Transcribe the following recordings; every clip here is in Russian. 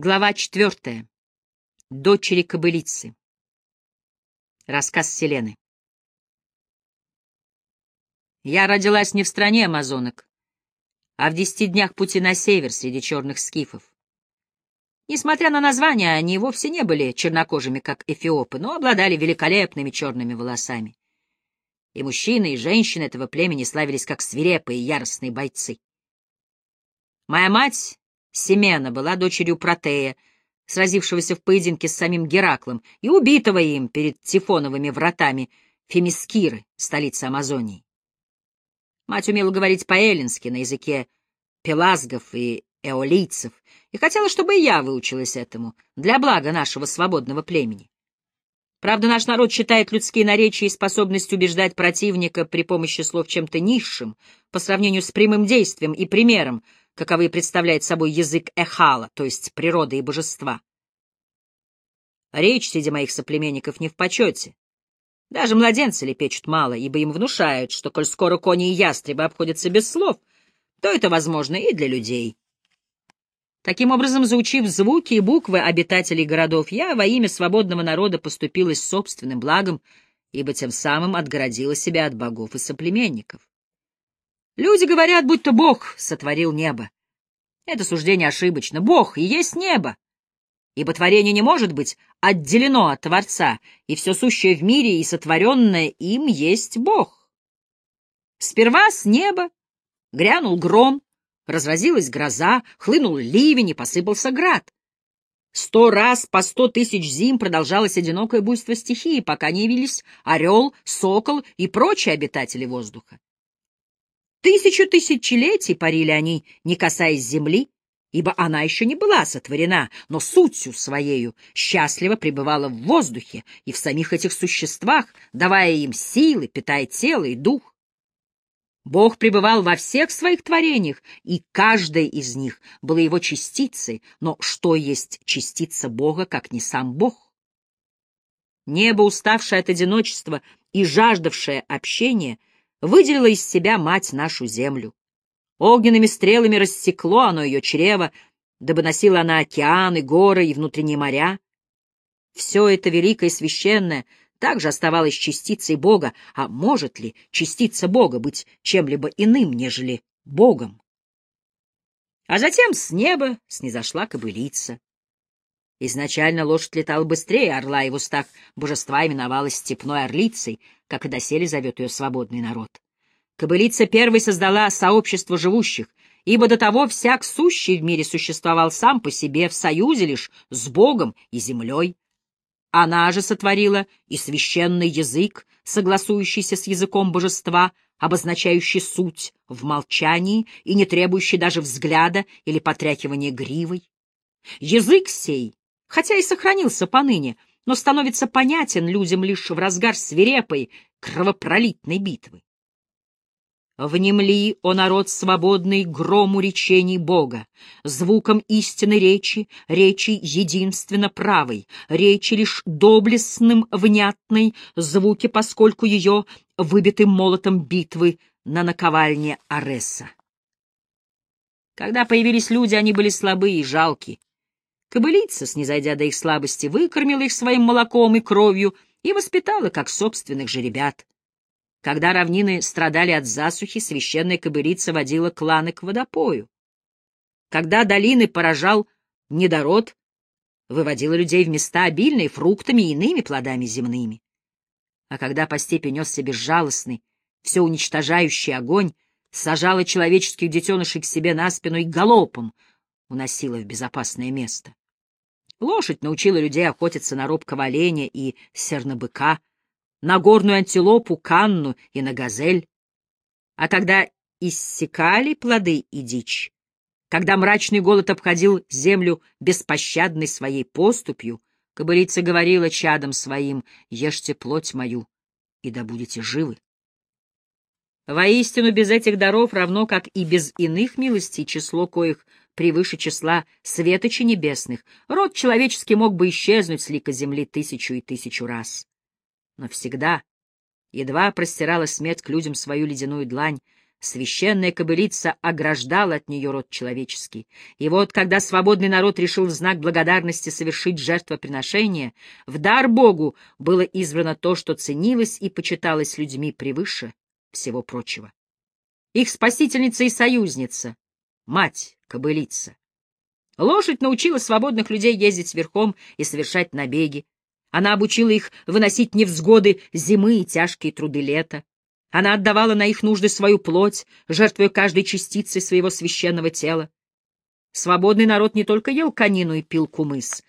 Глава четвертая. Дочери кобылицы. Рассказ Селены. Я родилась не в стране амазонок, а в десяти днях пути на север среди черных скифов. Несмотря на название, они вовсе не были чернокожими, как эфиопы, но обладали великолепными черными волосами. И мужчины, и женщины этого племени славились как свирепые и яростные бойцы. Моя мать Семена была дочерью Протея, сразившегося в поединке с самим Гераклом и убитого им перед Тифоновыми вратами Фемискиры, столицы Амазонии. Мать умела говорить по-эллински на языке пелазгов и эолийцев, и хотела, чтобы и я выучилась этому, для блага нашего свободного племени. Правда, наш народ считает людские наречия и способность убеждать противника при помощи слов чем-то низшим, по сравнению с прямым действием и примером, каковы представляет собой язык эхала, то есть природы и божества. Речь среди моих соплеменников не в почете. Даже младенцы лепечут мало, ибо им внушают, что, коль скоро кони и ястребы обходятся без слов, то это возможно и для людей. Таким образом, заучив звуки и буквы обитателей городов, я во имя свободного народа поступилась собственным благом, ибо тем самым отгородила себя от богов и соплеменников. Люди говорят, будто Бог сотворил небо. Это суждение ошибочно. Бог и есть небо. Ибо творение не может быть отделено от Творца, и все сущее в мире и сотворенное им есть Бог. Сперва с неба грянул гром, разразилась гроза, хлынул ливень и посыпался град. Сто раз по сто тысяч зим продолжалось одинокое буйство стихии, пока не явились орел, сокол и прочие обитатели воздуха. Тысячу тысячелетий парили они, не касаясь земли, ибо она еще не была сотворена, но сутью своею счастливо пребывала в воздухе и в самих этих существах, давая им силы, питая тело и дух. Бог пребывал во всех своих творениях, и каждая из них была его частицей, но что есть частица Бога, как не сам Бог? Небо, уставшее от одиночества и жаждавшее общения, выделила из себя мать нашу землю. Огненными стрелами рассекло оно ее чрево, дабы носила она океаны, горы и внутренние моря. Все это великое и священное также оставалось частицей Бога, а может ли частица Бога быть чем-либо иным, нежели Богом? А затем с неба снизошла кобылица. Изначально лошадь летала быстрее орла, и в устах божества именовалась степной орлицей, как и доселе зовет ее свободный народ. Кобылица первой создала сообщество живущих, ибо до того всяк сущий в мире существовал сам по себе в союзе лишь с Богом и землей. Она же сотворила и священный язык, согласующийся с языком божества, обозначающий суть в молчании и не требующий даже взгляда или потряхивания гривой. Язык сей хотя и сохранился поныне, но становится понятен людям лишь в разгар свирепой, кровопролитной битвы. Внемли, о народ свободный, грому речений Бога, звуком истинной речи, речи единственно правой, речи лишь доблестным, внятной, звуки, поскольку ее выбиты молотом битвы на наковальне Ареса. Когда появились люди, они были слабы и жалки, Кобылица, снизойдя до их слабости, выкормила их своим молоком и кровью и воспитала, как собственных же ребят. Когда равнины страдали от засухи, священная кобылица водила кланы к водопою. Когда долины поражал недород, выводила людей в места, обильные фруктами и иными плодами земными. А когда по степи несся безжалостный, все уничтожающий огонь, сажала человеческих детенышей к себе на спину и галопом уносила в безопасное место. Лошадь научила людей охотиться на робкого оленя и сернобыка, на горную антилопу, канну и на газель. А когда иссякали плоды и дичь, когда мрачный голод обходил землю беспощадной своей поступью, кобылица говорила чадом своим, «Ешьте плоть мою, и да будете живы». Воистину, без этих даров, равно как и без иных милостей, число коих превыше числа светочей небесных, род человеческий мог бы исчезнуть с лика земли тысячу и тысячу раз. Но всегда, едва простирала смерть к людям свою ледяную длань, Священная кобылица ограждала от нее род человеческий. И вот, когда свободный народ решил в знак благодарности совершить жертвоприношение, в дар Богу было избрано то, что ценилось и почиталось людьми превыше всего прочего. Их спасительница и союзница, мать кобылица. Лошадь научила свободных людей ездить верхом и совершать набеги. Она обучила их выносить невзгоды зимы и тяжкие труды лета. Она отдавала на их нужды свою плоть, жертвуя каждой частицей своего священного тела. Свободный народ не только ел конину и пил кумыс.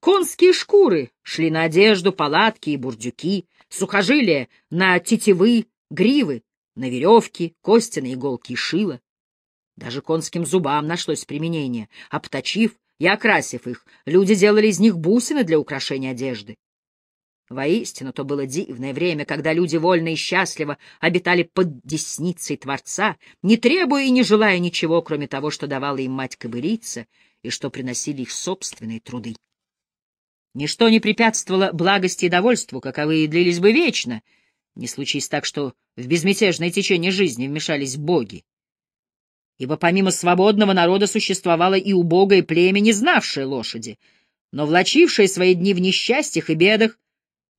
Конские шкуры шли на одежду, палатки и бурдюки, сухожилия — на тетивы, гривы, на веревки, кости на иголки и шило. Даже конским зубам нашлось применение. Обточив и окрасив их, люди делали из них бусины для украшения одежды. Воистину, то было дивное время, когда люди вольно и счастливо обитали под десницей Творца, не требуя и не желая ничего, кроме того, что давала им мать-кобылица и что приносили их собственные труды. Ничто не препятствовало благости и довольству, каковые длились бы вечно, не случись так, что в безмятежное течение жизни вмешались боги. Ибо помимо свободного народа существовало и убогое племя, не знавшее лошади, но влачившее свои дни в несчастьях и бедах,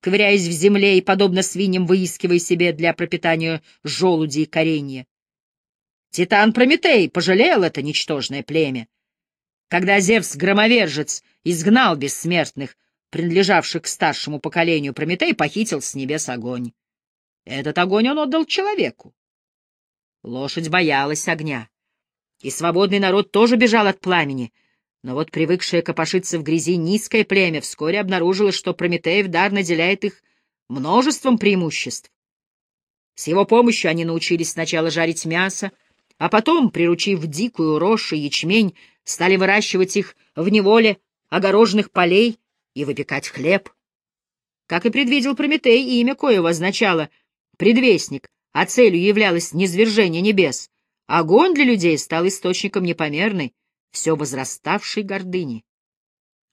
ковыряясь в земле и, подобно свиньям, выискивая себе для пропитания желуди и коренья. Титан Прометей пожалел это ничтожное племя. Когда Зевс-громовержец изгнал бессмертных, принадлежавших к старшему поколению, Прометей похитил с небес огонь. Этот огонь он отдал человеку. Лошадь боялась огня, и свободный народ тоже бежал от пламени — но вот привыкшее копошиться в грязи низкое племя вскоре обнаружило, что Прометеев дар наделяет их множеством преимуществ. С его помощью они научились сначала жарить мясо, а потом, приручив дикую рожь и ячмень, стали выращивать их в неволе огороженных полей и выпекать хлеб. Как и предвидел Прометей, имя коего означало «предвестник», а целью являлось низвержение небес, огонь для людей стал источником непомерной, все возраставшей гордыни.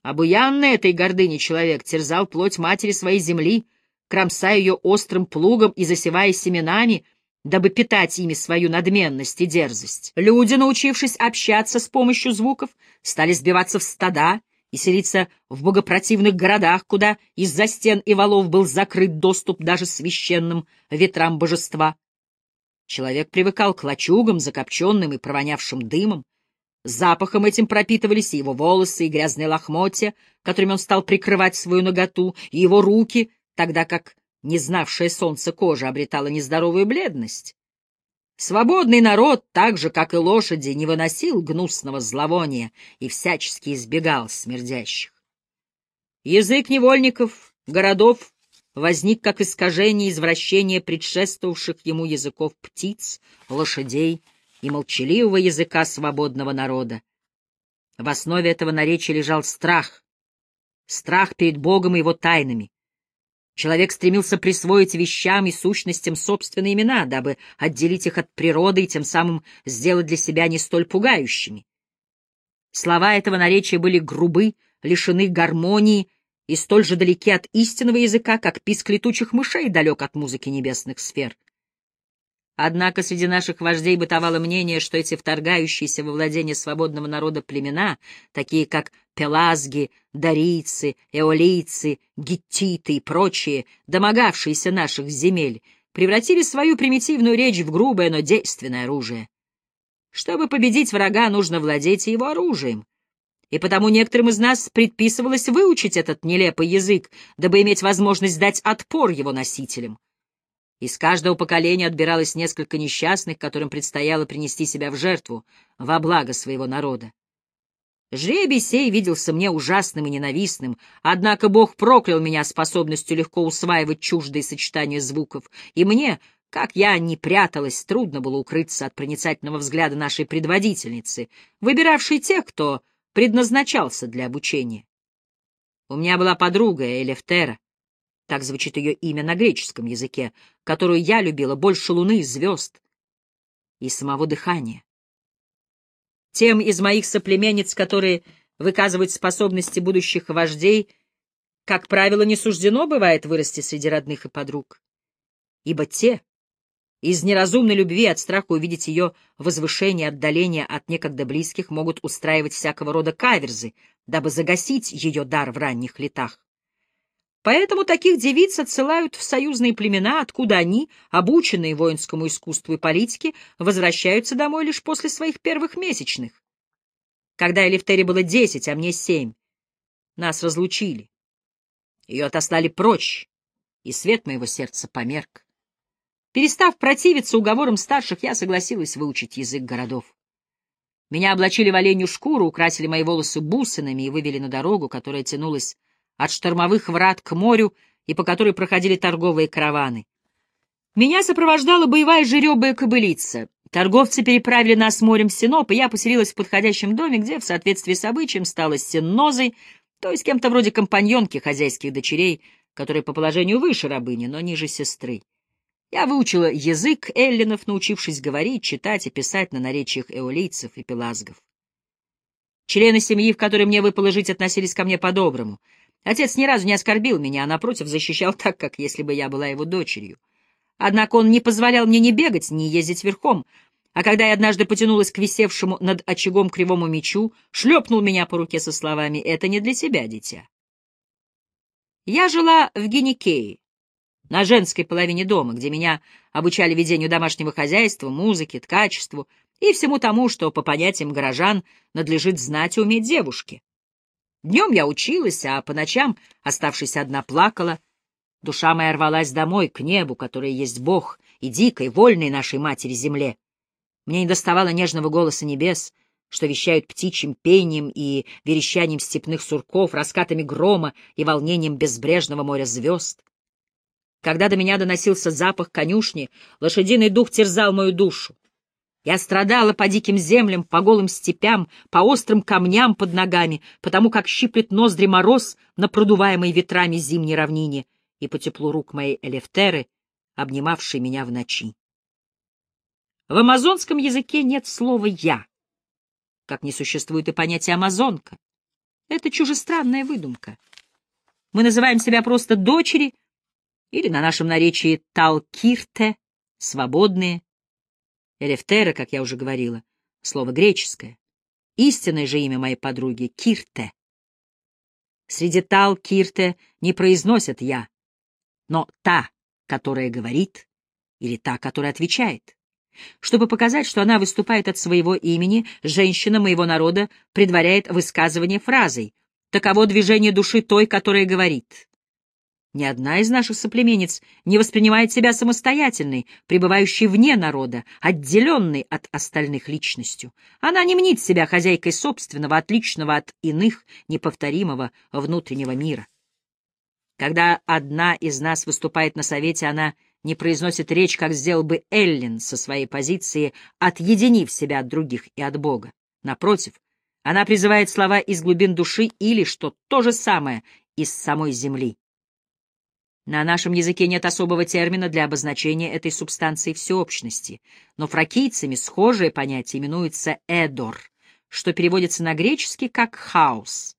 Обуянный этой гордыни человек терзал плоть матери своей земли, кромсая ее острым плугом и засевая семенами, дабы питать ими свою надменность и дерзость. Люди, научившись общаться с помощью звуков, стали сбиваться в стада и селиться в богопротивных городах, куда из-за стен и валов был закрыт доступ даже священным ветрам божества. Человек привыкал к лачугам, закопченным и провонявшим дымом, Запахом этим пропитывались и его волосы, и грязные лохмотья, которыми он стал прикрывать свою ноготу, и его руки, тогда как не знавшая солнца кожа обретала нездоровую бледность. Свободный народ, так же, как и лошади, не выносил гнусного зловония и всячески избегал смердящих. Язык невольников, городов, возник как искажение извращения предшествовавших ему языков птиц, лошадей и молчаливого языка свободного народа. В основе этого наречия лежал страх. Страх перед Богом и его тайнами. Человек стремился присвоить вещам и сущностям собственные имена, дабы отделить их от природы и тем самым сделать для себя не столь пугающими. Слова этого наречия были грубы, лишены гармонии и столь же далеки от истинного языка, как писк летучих мышей далек от музыки небесных сфер. Однако среди наших вождей бытовало мнение, что эти вторгающиеся во владение свободного народа племена, такие как пелазги, дарийцы, эолийцы, гиттиты и прочие, домогавшиеся наших земель, превратили свою примитивную речь в грубое, но действенное оружие. Чтобы победить врага, нужно владеть его оружием. И потому некоторым из нас предписывалось выучить этот нелепый язык, дабы иметь возможность дать отпор его носителям. Из каждого поколения отбиралось несколько несчастных, которым предстояло принести себя в жертву во благо своего народа. Жребий сей виделся мне ужасным и ненавистным, однако Бог проклял меня способностью легко усваивать чуждые сочетания звуков, и мне, как я ни пряталась, трудно было укрыться от проницательного взгляда нашей предводительницы, выбиравшей тех, кто предназначался для обучения. У меня была подруга Элефтера, так звучит ее имя на греческом языке, которую я любила больше луны и звезд и самого дыхания. Тем из моих соплеменниц, которые выказывают способности будущих вождей, как правило, не суждено бывает вырасти среди родных и подруг, ибо те, Из неразумной любви от страха увидеть ее возвышение, отдаление от некогда близких могут устраивать всякого рода каверзы, дабы загасить ее дар в ранних летах. Поэтому таких девиц отсылают в союзные племена, откуда они, обученные воинскому искусству и политике, возвращаются домой лишь после своих первых месячных. Когда Элифтере было десять, а мне семь, нас разлучили. Ее отослали прочь, и свет моего сердца померк. Перестав противиться уговорам старших, я согласилась выучить язык городов. Меня облачили в оленью шкуру, украсили мои волосы бусинами и вывели на дорогу, которая тянулась от штормовых врат к морю и по которой проходили торговые караваны. Меня сопровождала боевая жеребая кобылица. Торговцы переправили нас морем в Синоп, и я поселилась в подходящем доме, где, в соответствии с обычаем, стала сеннозой, то есть кем-то вроде компаньонки хозяйских дочерей, которые по положению выше рабыни, но ниже сестры. Я выучила язык эллинов, научившись говорить, читать и писать на наречиях эолийцев и пелазгов. Члены семьи, в которой мне выпало жить, относились ко мне по-доброму — Отец ни разу не оскорбил меня, а, напротив, защищал так, как если бы я была его дочерью. Однако он не позволял мне ни бегать, ни ездить верхом, а когда я однажды потянулась к висевшему над очагом кривому мечу, шлепнул меня по руке со словами «Это не для тебя, дитя». Я жила в Геникее, на женской половине дома, где меня обучали ведению домашнего хозяйства, музыке, ткачеству и всему тому, что, по понятиям горожан, надлежит знать и уметь девушке. Днем я училась, а по ночам, оставшись одна, плакала. Душа моя рвалась домой, к небу, которое есть Бог, и дикой, вольной нашей матери-земле. Мне не доставало нежного голоса небес, что вещают птичьим пением и верещанием степных сурков, раскатами грома и волнением безбрежного моря звезд. Когда до меня доносился запах конюшни, лошадиный дух терзал мою душу. Я страдала по диким землям, по голым степям, по острым камням под ногами, потому как щиплет ноздри мороз на продуваемой ветрами зимней равнине и по теплу рук моей Элефтеры, обнимавшей меня в ночи. В амазонском языке нет слова «я», как не существует и понятия «амазонка». Это чужестранная выдумка. Мы называем себя просто дочери или на нашем наречии «талкирте», свободные, Элефтера, как я уже говорила, слово греческое. Истинное же имя моей подруги — Кирте. Среди тал Кирте не произносят «я», но та, которая говорит, или та, которая отвечает. Чтобы показать, что она выступает от своего имени, женщина моего народа предваряет высказывание фразой «таково движение души той, которая говорит». Ни одна из наших соплеменниц не воспринимает себя самостоятельной, пребывающей вне народа, отделенной от остальных личностью. Она не мнит себя хозяйкой собственного, отличного от иных, неповторимого внутреннего мира. Когда одна из нас выступает на совете, она не произносит речь, как сделал бы Эллин со своей позиции, отъединив себя от других и от Бога. Напротив, она призывает слова из глубин души или, что то же самое, из самой земли. На нашем языке нет особого термина для обозначения этой субстанции всеобщности, но фракийцами схожее понятие именуется «эдор», что переводится на греческий как «хаос».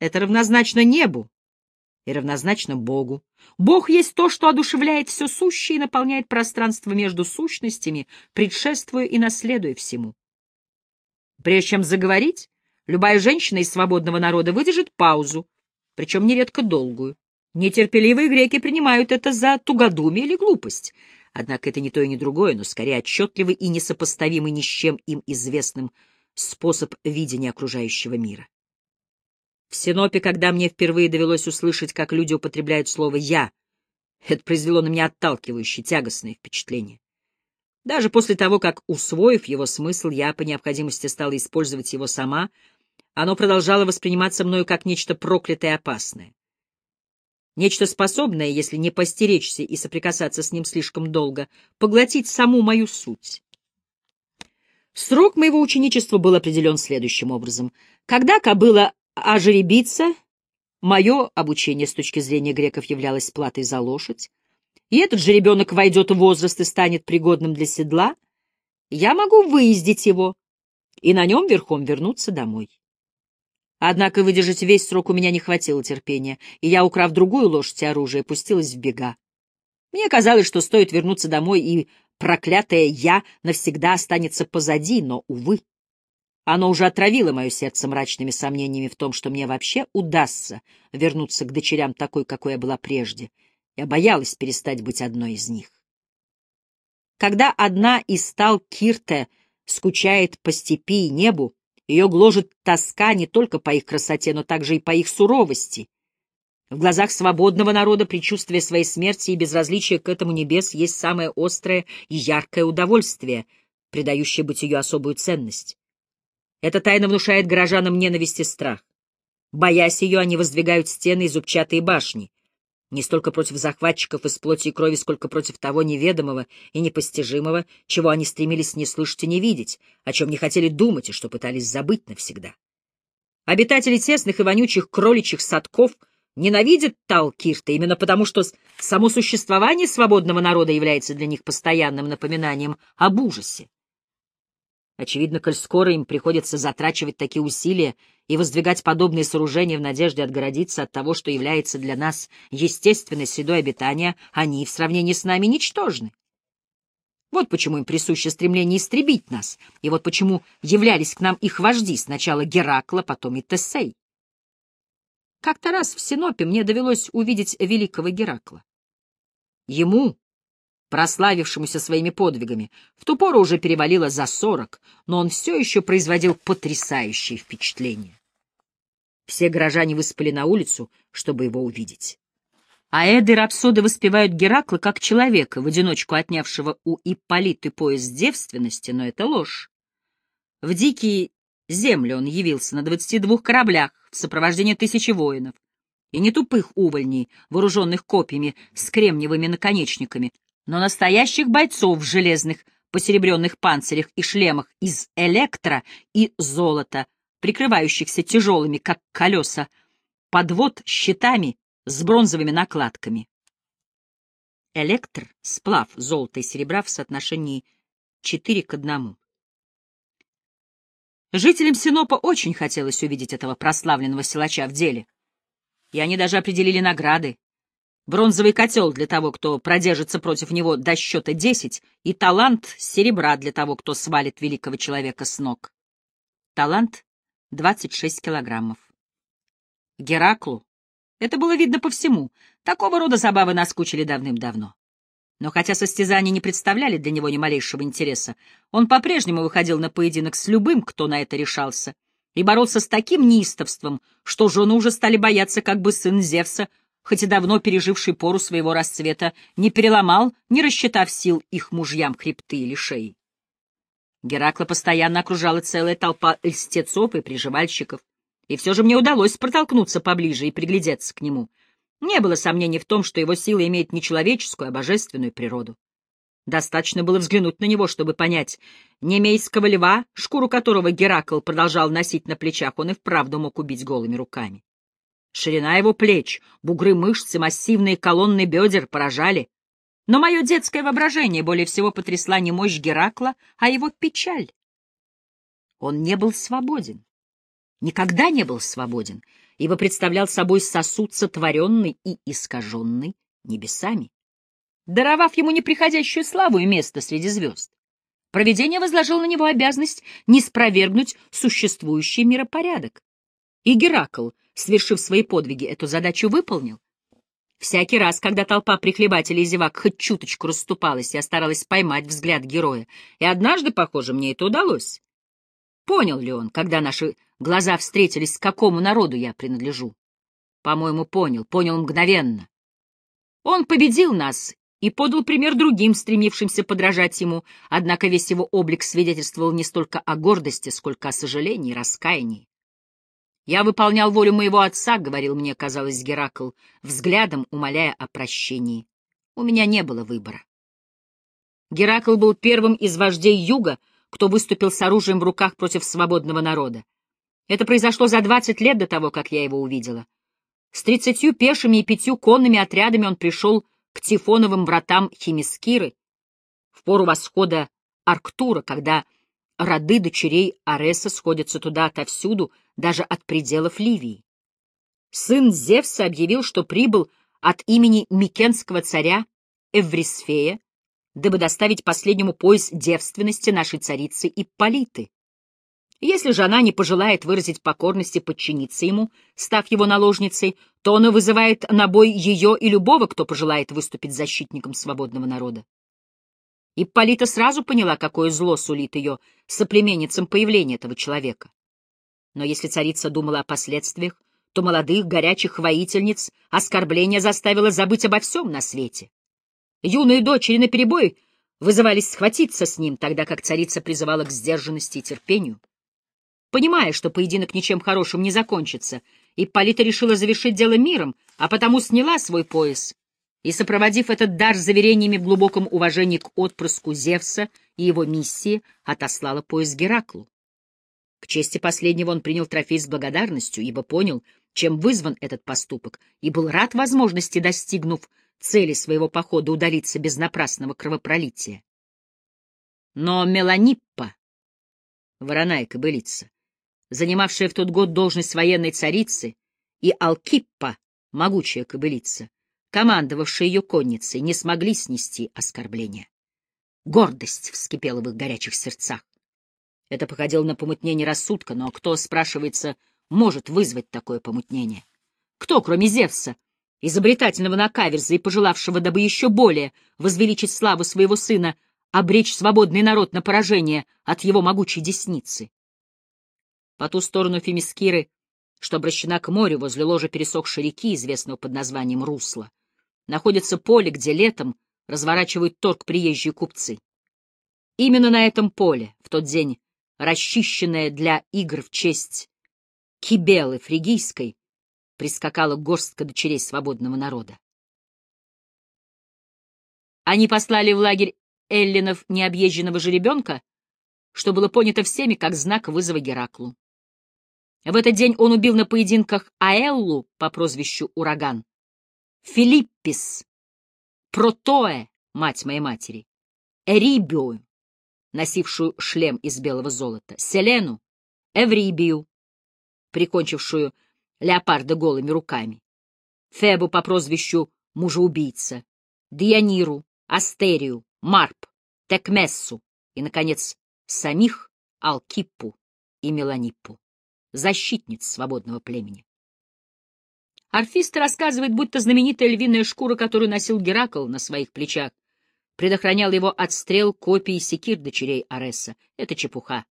Это равнозначно небу и равнозначно Богу. Бог есть то, что одушевляет все сущее и наполняет пространство между сущностями, предшествуя и наследуя всему. Прежде чем заговорить, любая женщина из свободного народа выдержит паузу, причем нередко долгую. Нетерпеливые греки принимают это за тугодумие или глупость. Однако это не то и не другое, но скорее отчетливый и несопоставимый ни с чем им известным способ видения окружающего мира. В Синопе, когда мне впервые довелось услышать, как люди употребляют слово «я», это произвело на меня отталкивающее, тягостное впечатление. Даже после того, как, усвоив его смысл, я по необходимости стала использовать его сама, оно продолжало восприниматься мною как нечто проклятое и опасное. Нечто способное, если не постеречься и соприкасаться с ним слишком долго, поглотить саму мою суть. Срок моего ученичества был определен следующим образом. Когда кобыла ожеребится, мое обучение с точки зрения греков являлось платой за лошадь, и этот же ребенок войдет в возраст и станет пригодным для седла, я могу выездить его и на нем верхом вернуться домой. Однако выдержать весь срок у меня не хватило терпения, и я, украв другую лошадь и оружие, пустилась в бега. Мне казалось, что стоит вернуться домой и проклятое «я» навсегда останется позади, но, увы. Оно уже отравило мое сердце мрачными сомнениями в том, что мне вообще удастся вернуться к дочерям такой, какой я была прежде. Я боялась перестать быть одной из них. Когда одна из стал Кирте скучает по степи и небу, ее гложет тоска не только по их красоте, но также и по их суровости. В глазах свободного народа предчувствие своей смерти и безразличие к этому небес есть самое острое и яркое удовольствие, придающее бытию особую ценность. Эта тайна внушает горожанам ненависть и страх. Боясь ее, они воздвигают стены и зубчатые башни не столько против захватчиков из плоти и крови, сколько против того неведомого и непостижимого, чего они стремились не слышать и не видеть, о чем не хотели думать и что пытались забыть навсегда. Обитатели тесных и вонючих кроличьих садков ненавидят Талкирта именно потому, что само существование свободного народа является для них постоянным напоминанием об ужасе. Очевидно, коль скоро им приходится затрачивать такие усилия и воздвигать подобные сооружения в надежде отгородиться от того, что является для нас естественной средой обитания, они в сравнении с нами ничтожны. Вот почему им присуще стремление истребить нас, и вот почему являлись к нам их вожди, сначала Геракла, потом и Тесей. Как-то раз в Синопе мне довелось увидеть великого Геракла. Ему, прославившемуся своими подвигами, в ту пору уже перевалило за сорок, но он все еще производил потрясающее впечатление. Все горожане выспали на улицу, чтобы его увидеть. А Эды Рапсоды воспевают Геракла как человека, в одиночку отнявшего у Ипполиты пояс девственности, но это ложь. В дикие земли он явился на двадцати двух кораблях в сопровождении тысячи воинов, и не тупых увольней, вооруженных копьями с кремниевыми наконечниками, но настоящих бойцов в железных посеребренных панцирях и шлемах из электро и золота, прикрывающихся тяжелыми, как колеса, подвод щитами с бронзовыми накладками. Электр — сплав золота и серебра в соотношении 4 к 1. Жителям Синопа очень хотелось увидеть этого прославленного силача в деле, и они даже определили награды, бронзовый котел для того, кто продержится против него до счета десять, и талант серебра для того, кто свалит великого человека с ног. Талант — двадцать шесть килограммов. Гераклу это было видно по всему. Такого рода забавы наскучили давным-давно. Но хотя состязания не представляли для него ни малейшего интереса, он по-прежнему выходил на поединок с любым, кто на это решался, и боролся с таким неистовством, что жены уже стали бояться, как бы сын Зевса хоть и давно переживший пору своего расцвета, не переломал, не рассчитав сил их мужьям хребты или шеи. Геракла постоянно окружала целая толпа льстецов и приживальщиков, и все же мне удалось протолкнуться поближе и приглядеться к нему. Не было сомнений в том, что его сила имеет не человеческую, а божественную природу. Достаточно было взглянуть на него, чтобы понять, немейского льва, шкуру которого Геракл продолжал носить на плечах, он и вправду мог убить голыми руками. Ширина его плеч, бугры мышц массивные колонны бедер поражали. Но мое детское воображение более всего потрясла не мощь Геракла, а его печаль. Он не был свободен. Никогда не был свободен, ибо представлял собой сосуд, сотворенный и искаженный небесами, даровав ему неприходящую славу и место среди звезд. Провидение возложило на него обязанность не спровергнуть существующий миропорядок. И Геракл, свершив свои подвиги, эту задачу выполнил. Всякий раз, когда толпа прихлебателей и зевак хоть чуточку расступалась, я старалась поймать взгляд героя, и однажды, похоже, мне это удалось. Понял ли он, когда наши глаза встретились, к какому народу я принадлежу? По-моему, понял, понял мгновенно. Он победил нас и подал пример другим, стремившимся подражать ему, однако весь его облик свидетельствовал не столько о гордости, сколько о сожалении и раскаянии. «Я выполнял волю моего отца», — говорил мне, казалось, Геракл, взглядом умоляя о прощении. У меня не было выбора. Геракл был первым из вождей Юга, кто выступил с оружием в руках против свободного народа. Это произошло за двадцать лет до того, как я его увидела. С тридцатью пешими и пятью конными отрядами он пришел к Тифоновым вратам Химискиры в пору восхода Арктура, когда роды дочерей Ареса сходятся туда отовсюду, даже от пределов Ливии. Сын Зевса объявил, что прибыл от имени Микенского царя Эврисфея, дабы доставить последнему пояс девственности нашей царицы Ипполиты. Если же она не пожелает выразить покорность и подчиниться ему, став его наложницей, то он вызывает на бой ее и любого, кто пожелает выступить защитником свободного народа. Ипполита сразу поняла, какое зло сулит ее соплеменницам появления этого человека. Но если царица думала о последствиях, то молодых, горячих воительниц оскорбление заставило забыть обо всем на свете. Юные дочери наперебой вызывались схватиться с ним, тогда как царица призывала к сдержанности и терпению. Понимая, что поединок ничем хорошим не закончится, Ипполита решила завершить дело миром, а потому сняла свой пояс и, сопроводив этот дар заверениями в глубоком уважении к отпрыску Зевса и его миссии, отослала пояс Гераклу. К чести последнего он принял трофей с благодарностью, ибо понял, чем вызван этот поступок, и был рад возможности, достигнув цели своего похода, удалиться без напрасного кровопролития. Но Меланиппа, вороная кобылица, занимавшая в тот год должность военной царицы, и Алкиппа, могучая кобылица, командовавшая ее конницей, не смогли снести оскорбления. Гордость вскипела в их горячих сердцах. Это походило на помутнение рассудка, но кто, спрашивается, может вызвать такое помутнение? Кто, кроме Зевса, изобретательного на каверза и пожелавшего, дабы еще более возвеличить славу своего сына, обречь свободный народ на поражение от его могучей десницы? По ту сторону Фемискиры, что обращена к морю возле ложа пересохшей реки, известного под названием Русла, находится поле, где летом разворачивают торг приезжие купцы. Именно на этом поле в тот день расчищенная для игр в честь Кибелы Фригийской, прискакала горстка дочерей свободного народа. Они послали в лагерь эллинов необъезженного жеребенка, что было понято всеми как знак вызова Гераклу. В этот день он убил на поединках Аэллу по прозвищу Ураган, Филиппис, Протоэ, мать моей матери, Эрибио, носившую шлем из белого золота, Селену, Эврибию, прикончившую леопарда голыми руками, Фебу по прозвищу мужеубийца, Диониру, Астерию, Марп, Текмессу и, наконец, самих Алкиппу и Меланиппу, защитниц свободного племени. Орфист рассказывает, будто знаменитая львиная шкура, которую носил Геракл на своих плечах, предохранял его от стрел, копий и секир дочерей Ареса. Это чепуха.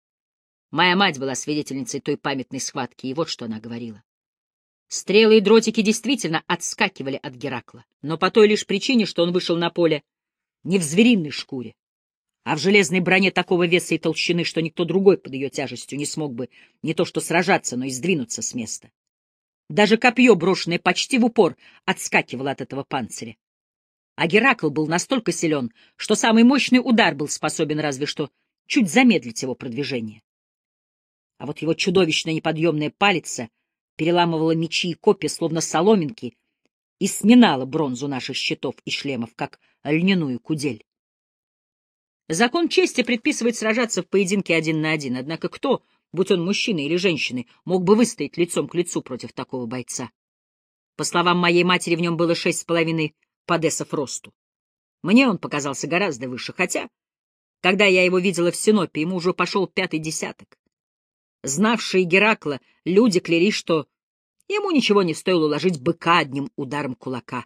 Моя мать была свидетельницей той памятной схватки, и вот что она говорила. Стрелы и дротики действительно отскакивали от Геракла, но по той лишь причине, что он вышел на поле не в звериной шкуре, а в железной броне такого веса и толщины, что никто другой под ее тяжестью не смог бы не то что сражаться, но и сдвинуться с места. Даже копье, брошенное почти в упор, отскакивало от этого панциря. А Геракл был настолько силен, что самый мощный удар был способен разве что чуть замедлить его продвижение. А вот его чудовищная неподъемная палица переламывала мечи и копья, словно соломинки, и сминала бронзу наших щитов и шлемов, как льняную кудель. Закон чести предписывает сражаться в поединке один на один, однако кто, будь он мужчиной или женщиной, мог бы выстоять лицом к лицу против такого бойца? По словам моей матери, в нем было шесть с половиной Падесов росту. Мне он показался гораздо выше, хотя, когда я его видела в Синопе, ему уже пошел пятый десяток. Знавшие Геракла, люди клялись, что ему ничего не стоило уложить быка одним ударом кулака.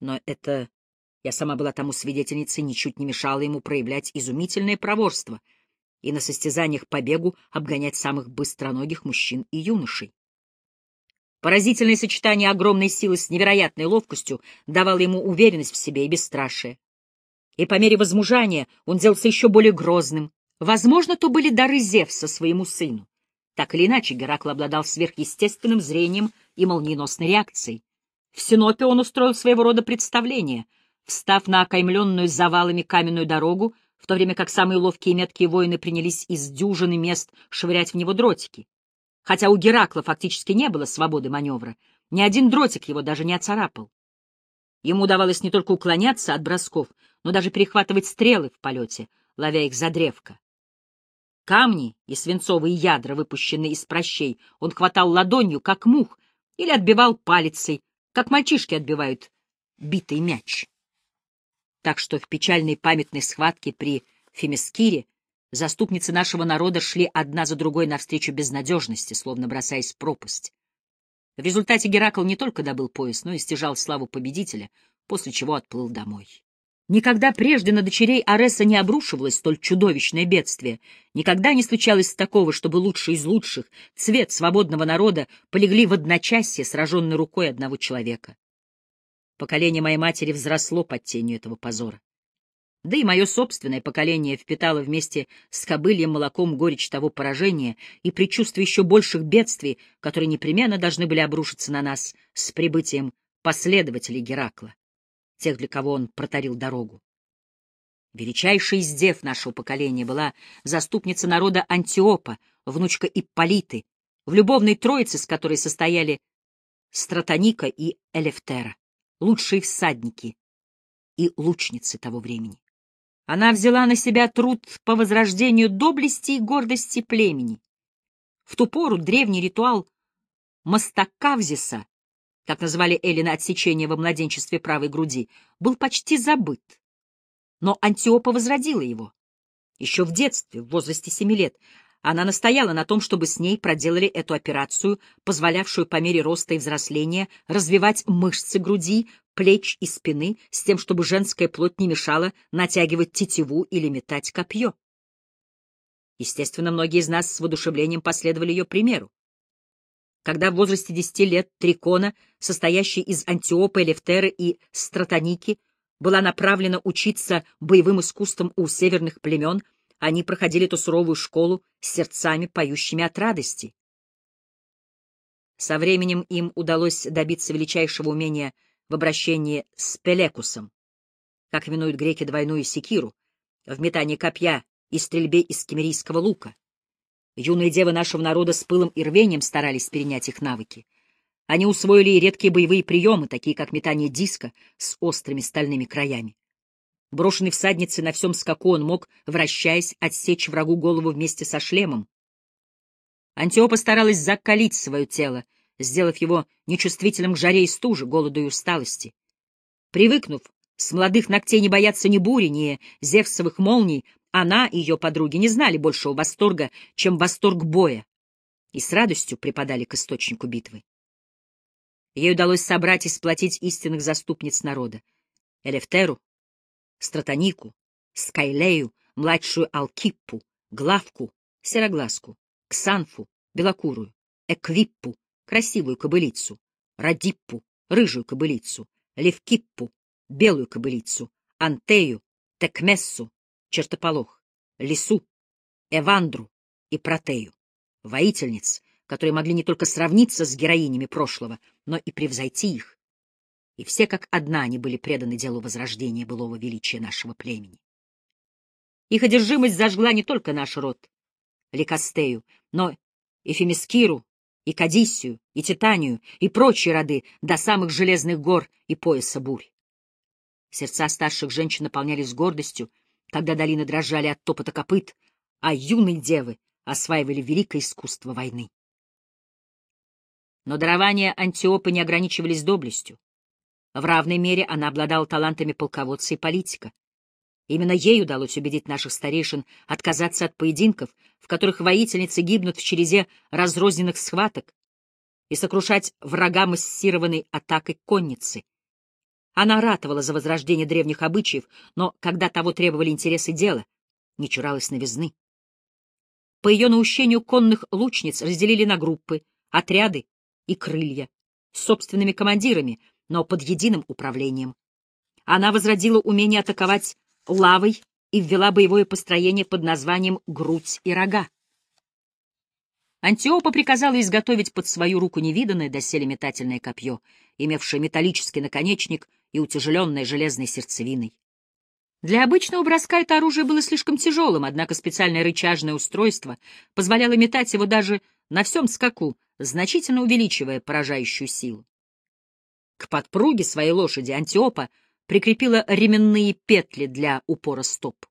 Но это, я сама была тому свидетельницей, ничуть не мешало ему проявлять изумительное проворство и на состязаниях по бегу обгонять самых быстроногих мужчин и юношей. Поразительное сочетание огромной силы с невероятной ловкостью давало ему уверенность в себе и бесстрашие. И по мере возмужания он делался еще более грозным. Возможно, то были дары Зевса своему сыну. Так или иначе, Геракл обладал сверхъестественным зрением и молниеносной реакцией. В Синопе он устроил своего рода представление, встав на окаймленную завалами каменную дорогу, в то время как самые ловкие и меткие воины принялись из дюжины мест швырять в него дротики. Хотя у Геракла фактически не было свободы маневра, ни один дротик его даже не оцарапал. Ему удавалось не только уклоняться от бросков, но даже перехватывать стрелы в полете, ловя их за древко. Камни и свинцовые ядра, выпущенные из прощей, он хватал ладонью, как мух, или отбивал палицей, как мальчишки отбивают битый мяч. так что в печальной памятной схватке при Фемискире заступницы нашего народа шли одна за другой навстречу безнадежности, словно бросаясь в пропасть. В результате Геракл не только добыл пояс, но и стяжал славу победителя, после чего отплыл домой. Никогда прежде на дочерей Ареса не обрушивалось столь чудовищное бедствие. Никогда не случалось такого, чтобы лучшие из лучших, цвет свободного народа, полегли в одночасье, сраженной рукой одного человека. Поколение моей матери взросло под тенью этого позора. Да и мое собственное поколение впитало вместе с кобыльем молоком горечь того поражения и предчувствие еще больших бедствий, которые непременно должны были обрушиться на нас с прибытием последователей Геракла, тех, для кого он протарил дорогу. Величайшей из дев нашего поколения была заступница народа Антиопа, внучка Ипполиты, в любовной троице, с которой состояли Стратоника и Элефтера, лучшие всадники и лучницы того времени. Она взяла на себя труд по возрождению доблести и гордости племени. В ту пору древний ритуал Мастакавзиса, как называли Эллина отсечение во младенчестве правой груди, был почти забыт. Но Антиопа возродила его. Еще в детстве, в возрасте семи лет, она настояла на том, чтобы с ней проделали эту операцию, позволявшую по мере роста и взросления развивать мышцы груди, плеч и спины, с тем, чтобы женская плоть не мешала натягивать тетиву или метать копье. Естественно, многие из нас с воодушевлением последовали ее примеру. Когда в возрасте десяти лет Трикона, состоящий из Антиопа, Элефтеры и Стратоники, была направлена учиться боевым искусствам у северных племен, они проходили эту суровую школу с сердцами, поющими от радости. Со временем им удалось добиться величайшего умения в обращении с пелекусом, как именуют греки двойную секиру, в метании копья и стрельбе из кемерийского лука. Юные девы нашего народа с пылом и рвением старались перенять их навыки. Они усвоили и редкие боевые приемы, такие как метание диска с острыми стальными краями. Брошенный всадницей на всем скаку он мог, вращаясь, отсечь врагу голову вместе со шлемом. Антиопа старалась закалить свое тело, сделав его нечувствительным к жаре и стуже, голоду и усталости. Привыкнув с молодых ногтей не бояться ни бури, ни зевсовых молний, она и ее подруги не знали большего восторга, чем восторг боя, и с радостью припадали к источнику битвы. Ей удалось собрать и сплотить истинных заступниц народа — Элефтеру, Стратонику, Скайлею, младшую Алкиппу, Главку, Сероглазку, Ксанфу, Белокурую, Эквиппу, красивую кобылицу, Радиппу, рыжую кобылицу, Левкиппу, белую кобылицу, Антею, Текмессу, чертополох, Лису, Эвандру и Протею, воительниц, которые могли не только сравниться с героинями прошлого, но и превзойти их, и все как одна они были преданы делу возрождения былого величия нашего племени. Их одержимость зажгла не только наш род, Ликастею, но и Фемискиру, и Кадисию, и Титанию, и прочие роды до самых железных гор и пояса бурь. Сердца старших женщин наполнялись гордостью, когда долины дрожали от топота копыт, а юные девы осваивали великое искусство войны. Но дарования Антиопы не ограничивались доблестью. В равной мере она обладала талантами полководца и политика. Именно ей удалось убедить наших старейшин отказаться от поединков, в которых воительницы гибнут в череде разрозненных схваток, и сокрушать врага массированной атакой конницы. Она ратовала за возрождение древних обычаев, но, когда того требовали интересы дела, не чуралась новизны. По ее наущению конных лучниц разделили на группы, отряды и крылья, с собственными командирами, но под единым управлением. Она возродила умение атаковать лавой и ввела боевое построение под названием «грудь и рога». Антиопа приказала изготовить под свою руку невиданное доселе метательное копье, имевшее металлический наконечник и утяжеленное железной сердцевиной. Для обычного броска это оружие было слишком тяжелым, однако специальное рычажное устройство позволяло метать его даже на всем скаку, значительно увеличивая поражающую силу. К подпруге своей лошади Антиопа прикрепила ременные петли для упора стоп.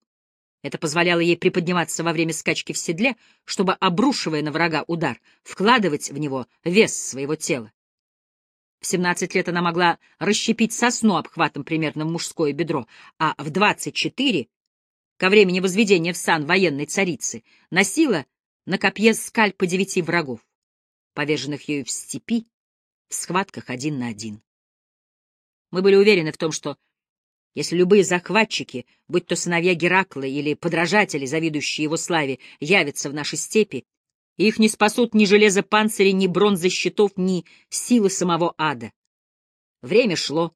Это позволяло ей приподниматься во время скачки в седле, чтобы, обрушивая на врага удар, вкладывать в него вес своего тела. В 17 лет она могла расщепить сосну обхватом примерно в мужское бедро, а в 24, ко времени возведения в сан военной царицы, носила на копье скальпы девяти врагов, поверженных ею в степи, в схватках один на один. Мы были уверены в том, что если любые захватчики, будь то сыновья Геракла или подражатели, завидующие его славе, явятся в наши степи, их не спасут ни железо панциря, ни бронза щитов, ни силы самого ада. Время шло,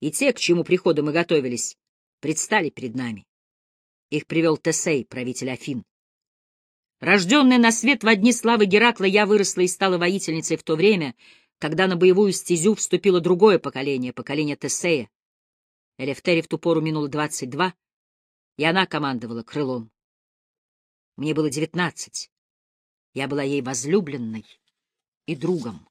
и те, к чему приходу мы готовились, предстали перед нами. Их привел Тесей, правитель Афин. Рожденная на свет в одни славы Геракла, я выросла и стала воительницей в то время, когда на боевую стезю вступило другое поколение, поколение Тесея. Элефтере в ту пору минуло двадцать два, и она командовала крылом. Мне было девятнадцать. Я была ей возлюбленной и другом.